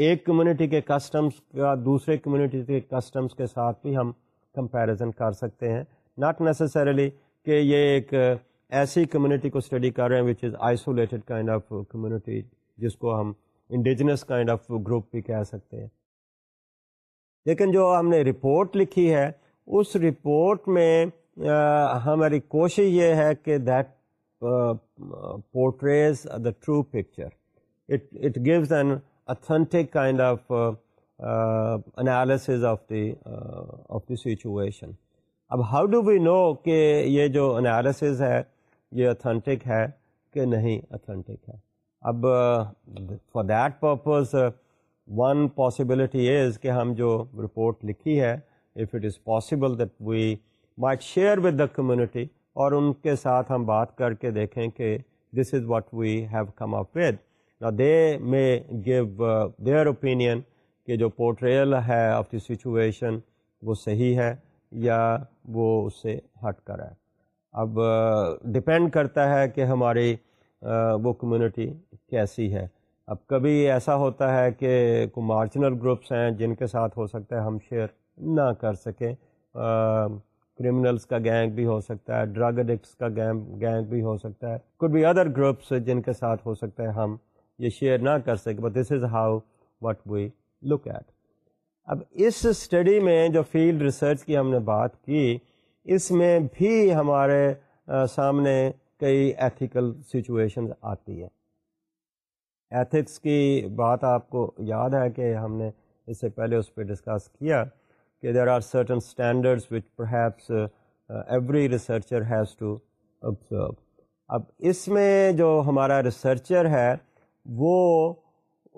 ایک کمیونٹی کے کسٹمز کا دوسرے کمیونٹی کے کسٹمز کے ساتھ بھی ہم کمپیریزن کر سکتے ہیں ناٹ نیسسریلی کہ یہ ایک ایسی کمیونٹی کو اسٹڈی کر رہے ہیں which is isolated kind of community جس کو ہم انڈیجنس کائنڈ آف گروپ بھی کہہ سکتے ہیں لیکن جو ہم نے رپورٹ لکھی ہے اس رپورٹ میں ہماری کوشش یہ ہے کہ that portrays the true picture it it gives an authentic kind of analysis of the of the situation اب ہاؤ ڈو وی نو کہ یہ جو انالسز ہے یہ اتھینٹک ہے کہ نہیں اتھینٹک ہے اب for that purpose one possibility is کہ ہم جو رپورٹ لکھی ہے if it is possible that we may share with the community اور ان کے ساتھ ہم بات کر کے دیکھیں کہ this is what we have come up with they may give their opinion کہ جو پورٹریل ہے آف دی سچویشن وہ صحیح ہے یا وہ اس سے ہٹ کر ہے اب ڈپینڈ کرتا ہے کہ ہماری وہ کمیونٹی کیسی ہے اب کبھی ایسا ہوتا ہے کہ کوئی مارجنل گروپس ہیں جن کے ساتھ ہو سکتا ہے ہم شیئر نہ کر سکیں کرمنلس کا گینگ بھی ہو سکتا ہے ڈرگ اڈکٹس کا گینگ گینگ بھی ہو سکتا ہے کچھ بھی ادر گروپس جن کے ساتھ ہو سکتا ہے ہم یہ شیئر نہ کر سکے but this is how what we look at اب اس اسٹڈی میں جو فیلڈ ریسرچ کی ہم نے بات کی اس میں بھی ہمارے سامنے کئی ایتھیکل سچویشنز آتی ہے ایتھکس کی بات آپ کو یاد ہے کہ ہم نے اس سے پہلے اس پہ ڈسکس کیا کہ there are certain standards which perhaps every researcher has to observe اب اس میں جو ہمارا ریسرچر ہے وہ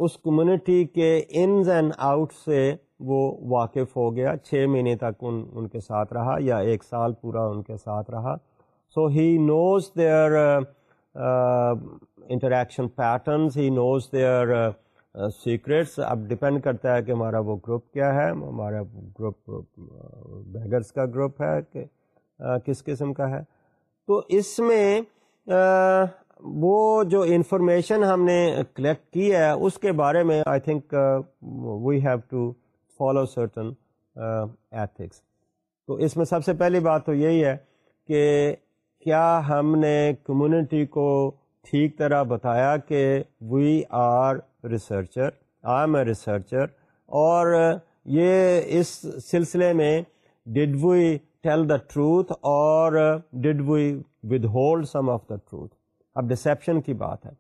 اس کمیونٹی کے انز اینڈ آؤٹ سے وہ واقف ہو گیا چھ مہینے تک ان ان کے ساتھ رہا یا ایک سال پورا ان کے ساتھ رہا so he knows their interaction patterns he knows their secrets اب ڈپینڈ کرتا ہے کہ ہمارا وہ گروپ کیا ہے ہمارا گروپ بیگرس uh, کا گروپ ہے کہ uh, کس قسم کا ہے تو اس میں uh, وہ جو انفارمیشن ہم نے کلیکٹ کی ہے اس کے بارے میں I think we have to follow certain ethics تو اس میں سب سے پہلی بات تو یہی ہے کہ کیا ہم نے کمیونٹی کو ٹھیک طرح بتایا کہ we are researcher I am a researcher اور یہ اس سلسلے میں did we tell the truth اور did we withhold some of the truth اب ڈسیپشن کی بات ہے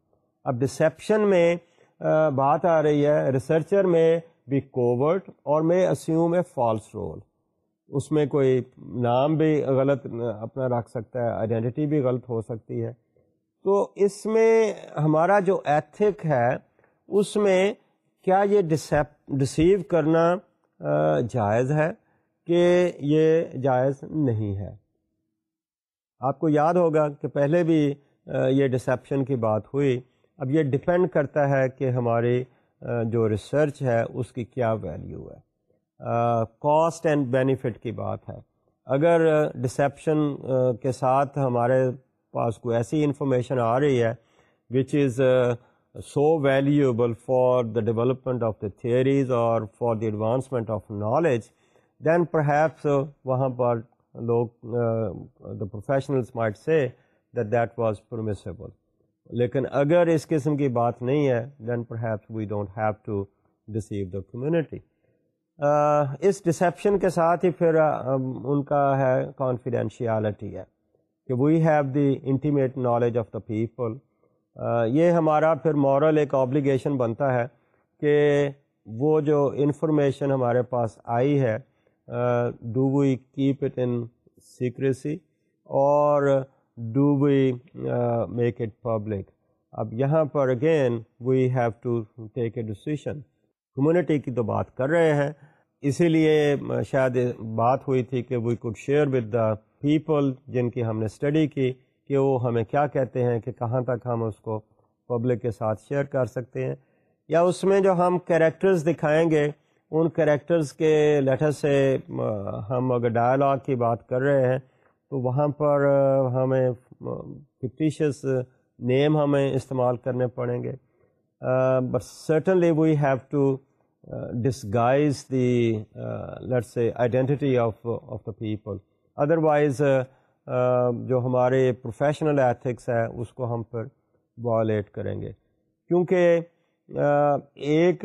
اب ڈسیپشن میں بات آ رہی ہے ریسرچر میں بھی کوورٹ اور میں اسیوم اے فالس رول اس میں کوئی نام بھی غلط اپنا رکھ سکتا ہے آئیڈینٹی بھی غلط ہو سکتی ہے تو اس میں ہمارا جو ایتھک ہے اس میں کیا یہ ڈسیپ ڈسیو کرنا جائز ہے کہ یہ جائز نہیں ہے آپ کو یاد ہوگا کہ پہلے بھی یہ ڈسیپشن کی بات ہوئی اب یہ ڈپینڈ کرتا ہے کہ ہمارے جو ریسرچ ہے اس کی کیا ویلیو ہے کاسٹ اینڈ بینیفٹ کی بات ہے اگر ڈسیپشن کے ساتھ ہمارے پاس کوئی ایسی انفارمیشن آ رہی ہے which is so valuable for the development of the theories اور for the advancement of knowledge then perhaps وہاں پر لوگ دا پروفیشنلز مائٹ سے داز پرومسبل لیکن اگر اس قسم کی بات نہیں ہے then perhaps we don't have to deceive the community اس ڈسیپشن کے ساتھ ہی پھر ان کا ہے کانفیڈینشیلٹی ہے کہ we have the intimate knowledge of the people یہ ہمارا پھر مورل ایک آبلیگیشن بنتا ہے کہ وہ جو انفارمیشن ہمارے پاس آئی ہے do we keep it in secrecy اور ڈوئی میک اٹ پبلک اب یہاں پر again we have to take a decision community کی تو بات کر رہے ہیں اسی لیے شاید بات ہوئی تھی کہ we could share with the people جن کی ہم نے اسٹڈی کی کہ وہ ہمیں کیا کہتے ہیں کہ کہاں تک ہم اس کو پبلک کے ساتھ شیئر کر سکتے ہیں یا اس میں جو ہم کریکٹرز دکھائیں گے ان کریکٹرز کے لیٹر سے ہم اگر ڈائلاگ کی بات کر رہے ہیں تو وہاں پر ہمیں فکٹیشیس نیم ہمیں استعمال کرنے پڑیں گے but certainly we have to disguise the identity of of the people otherwise جو ہمارے پروفیشنل ایتھکس ہے اس کو ہم پر وائلیٹ کریں گے کیونکہ ایک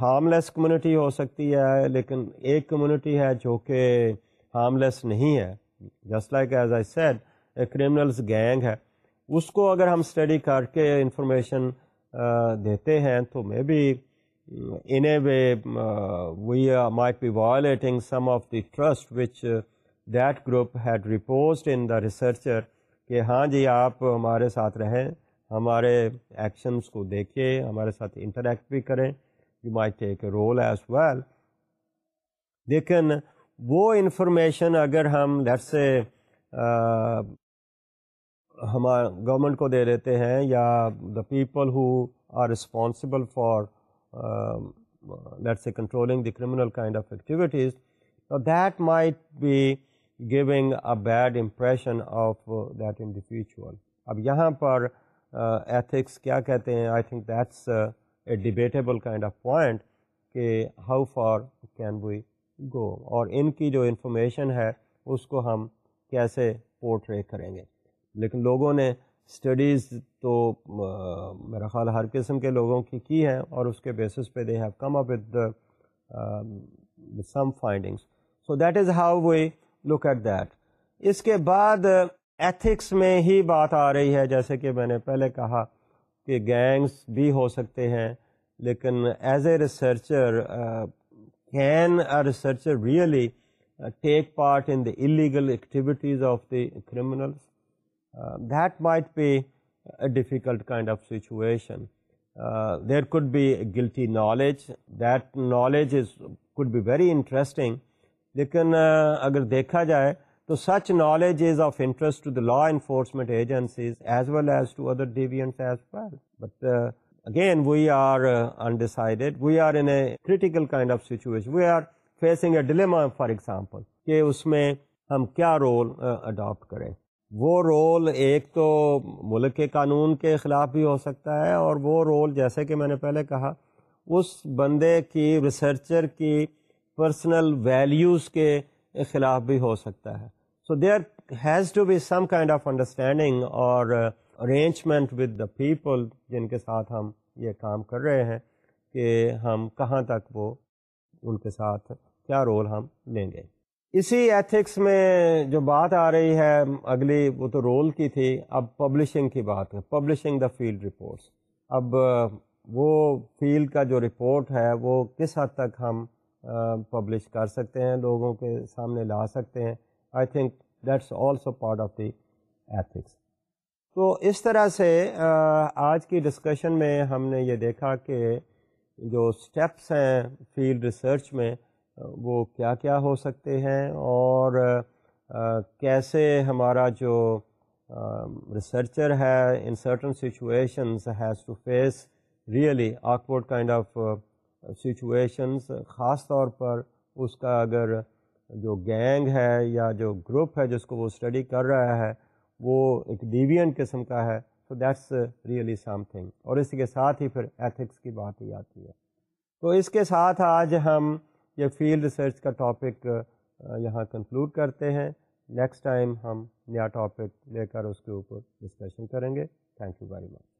ہارم لیس کمیونٹی ہو سکتی ہے لیکن ایک کمیونٹی ہے جو کہ ہارم لیس نہیں ہے just like as I said a criminal gang ہے اس کو اگر ہم اسٹڈی کر کے انفارمیشن دیتے ہیں تو may be in a way we some of the trust which that group had reposed in the researcher کہ ہاں جی آپ ہمارے ساتھ رہیں ہمارے ایکشنس کو دیکھیں ہمارے ساتھ انٹریکٹ بھی کریں you may take a role as well لیکن وہ انفارمیشن اگر ہم دیٹس سے ہم گورنمنٹ کو دے دیتے ہیں یا the people who are responsible for let a controlling the criminal kind of activities that might be going a bad impression of that individual اب یہاں پر ایتھکس کیا کہتے ہیں I think that's a debatable kind of point کہ how far can we go اور ان کی جو انفارمیشن ہے اس کو ہم کیسے پورٹرے کریں گے لیکن لوگوں نے اسٹڈیز تو میرا خیال ہر قسم کے لوگوں کی کی ہیں اور اس کے بیسس پہ they have come up with some findings so that is how we look at that اس کے بعد ایتھکس میں ہی بات آ رہی ہے جیسے کہ میں نے پہلے کہا کہ گینگس بھی ہو سکتے ہیں لیکن as a researcher can a search really take part in the legal activities of the criminals that might be difficult kind of situation there could be guilty knowledge that knowledge is could be very interesting لیکن اگر دیکھا جائے تو such knowledge is of interest to the law enforcement agencies as well as to other deviants again we are undecided we are in a critical kind of situation we are facing a delay for example کہ اس میں ہم کیا role adapt کریں وہ role ایک تو ملک کے قانون کے خلاف بھی ہو سکتا ہے اور وہ رول جیسے کہ میں نے پہلے کہا اس بندے کی ریسرچر کی پرسنل ویلیوز کے خلاف بھی ہو سکتا ہے so there has to be some kind of understanding اور ارینجمنٹ ود دا پیپل جن کے ساتھ ہم یہ کام کر رہے ہیں کہ ہم کہاں تک وہ ان کے ساتھ کیا رول ہم لیں گے اسی ایتھکس میں جو بات آ رہی ہے اگلی وہ تو رول کی تھی اب پبلشنگ کی بات ہے پبلشنگ دا فیلڈ رپورٹس اب وہ فیلڈ کا جو رپورٹ ہے وہ کس حد تک ہم پبلش کر سکتے ہیں لوگوں کے سامنے لا سکتے ہیں I think that's also part of the ethics تو اس طرح سے آج کی ڈسکشن میں ہم نے یہ دیکھا کہ جو سٹیپس ہیں فیلڈ ریسرچ میں وہ کیا کیا ہو سکتے ہیں اور کیسے ہمارا جو ریسرچر ہے in certain situations has to face really awkward kind of situations خاص طور پر اس کا اگر جو گینگ ہے یا جو گروپ ہے جس کو وہ اسٹڈی کر رہا ہے وہ ایک ڈیوینٹ قسم کا ہے تو دیٹس ریئلی سم تھنگ اور اس کے ساتھ ہی پھر ایتھکس کی بات ہی آتی ہے تو اس کے ساتھ آج ہم یہ فیلڈ ریسرچ کا ٹاپک یہاں کنکلوڈ کرتے ہیں نیکسٹ ٹائم ہم نیا ٹاپک لے کر اس کے اوپر ڈسکشن کریں گے تھینک یو ویری مچ